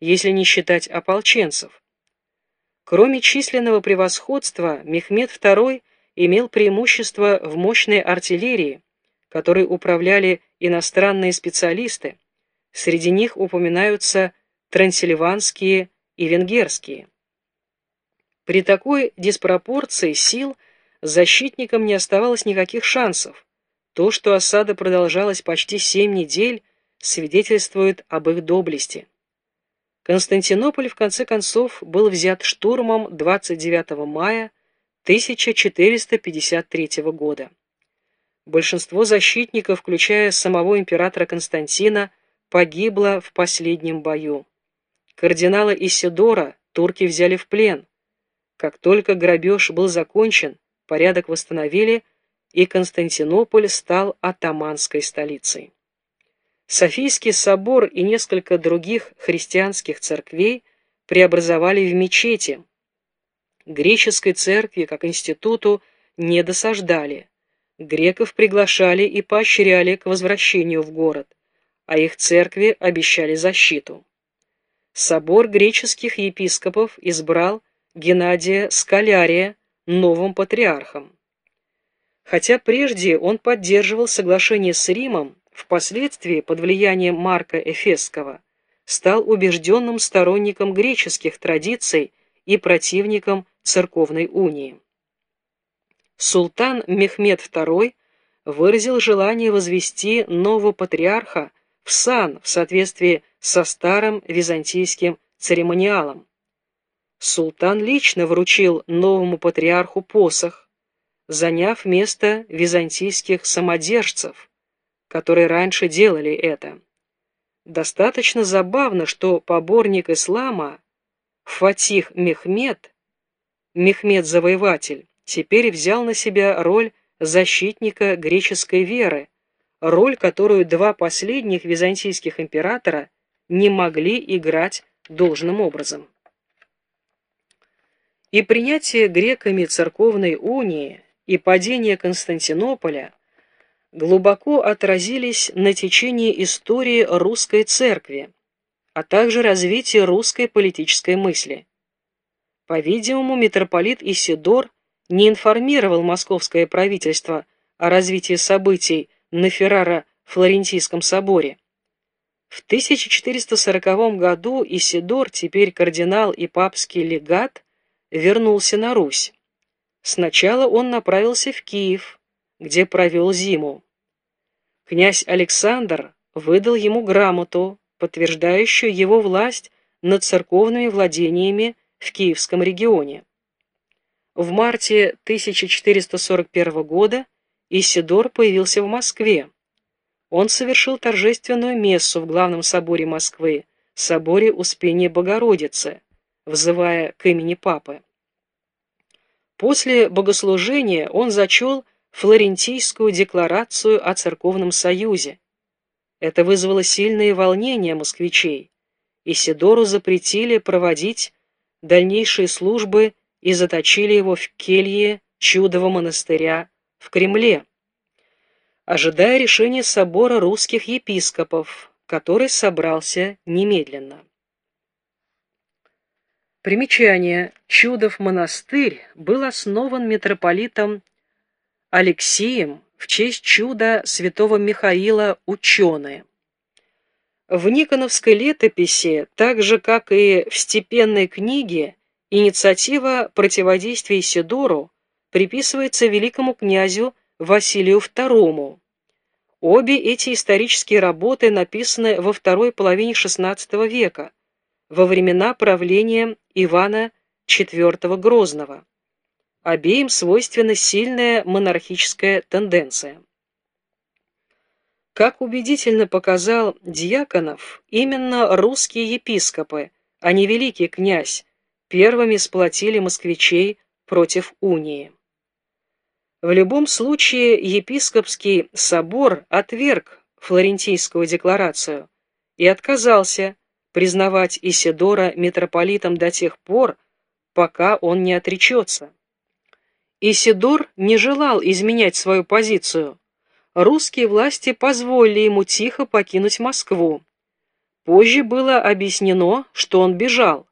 если не считать ополченцев. Кроме численного превосходства, Мехмед II имел преимущество в мощной артиллерии, которой управляли иностранные специалисты, среди них упоминаются трансильванские и венгерские. При такой диспропорции сил защитникам не оставалось никаких шансов. То, что осада продолжалась почти семь недель, свидетельствует об их доблести. Константинополь, в конце концов, был взят штурмом 29 мая 1453 года. Большинство защитников, включая самого императора Константина, погибло в последнем бою. Кардинала Исидора турки взяли в плен. Как только грабеж был закончен, порядок восстановили, и Константинополь стал атаманской столицей. Софийский собор и несколько других христианских церквей преобразовали в мечети. Греческой церкви, как институту, не досаждали. Греков приглашали и поощряли к возвращению в город, а их церкви обещали защиту. Собор греческих епископов избрал Геннадия Скалярия новым патриархом. Хотя прежде он поддерживал соглашение с Римом, впоследствии под влиянием Марка Эфесского стал убежденным сторонником греческих традиций и противником церковной унии. Султан Мехмед II выразил желание возвести нового патриарха в сан в соответствии со старым византийским церемониалом. Султан лично вручил новому патриарху посох, заняв место византийских самодержцев, которые раньше делали это. Достаточно забавно, что поборник ислама Фатих Мехмед, Мехмед-завоеватель, теперь взял на себя роль защитника греческой веры, роль, которую два последних византийских императора не могли играть должным образом. И принятие греками церковной унии, и падение Константинополя глубоко отразились на течении истории русской церкви, а также развитии русской политической мысли. По-видимому, митрополит Исидор не информировал московское правительство о развитии событий на Феррара-Флорентийском соборе. В 1440 году Исидор, теперь кардинал и папский легат, вернулся на Русь. Сначала он направился в Киев, где провел зиму князь Александр выдал ему грамоту, подтверждающую его власть над церковными владениями в Киевском регионе. В марте 1441 года Исидор появился в Москве. Он совершил торжественную мессу в главном соборе Москвы, соборе Успения Богородицы, взывая к имени Папы. После богослужения он зачел Флорентийскую декларацию о церковном союзе. Это вызвало сильные волнения москвичей. Исидору запретили проводить дальнейшие службы и заточили его в келье чудового монастыря в Кремле, ожидая решения собора русских епископов, который собрался немедленно. Примечание. Чудов монастырь был основан митрополитом Алексеем в честь чуда святого Михаила ученые. В Никоновской летописи, так же как и в степенной книге, инициатива противодействия Сидору приписывается великому князю Василию II. Обе эти исторические работы написаны во второй половине XVI века, во времена правления Ивана IV Грозного. Обеим свойственна сильная монархическая тенденция. Как убедительно показал Дьяконов, именно русские епископы, а не великий князь, первыми сплотили москвичей против унии. В любом случае епископский собор отверг Флорентийскую декларацию и отказался признавать Исидора митрополитом до тех пор, пока он не отречется. Исидор не желал изменять свою позицию. Русские власти позволили ему тихо покинуть Москву. Позже было объяснено, что он бежал.